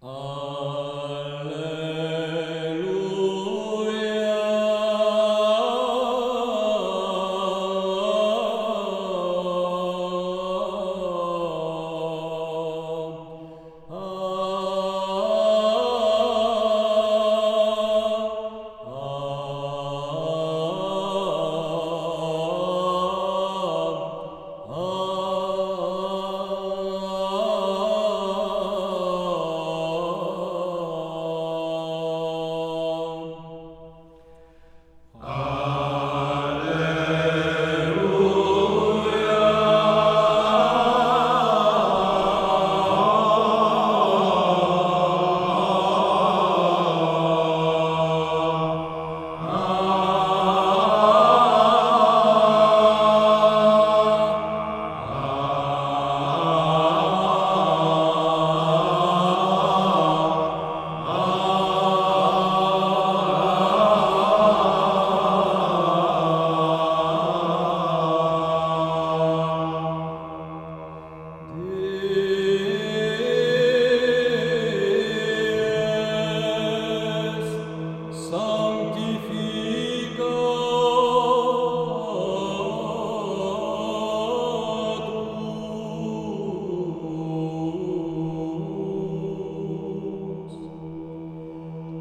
Oh.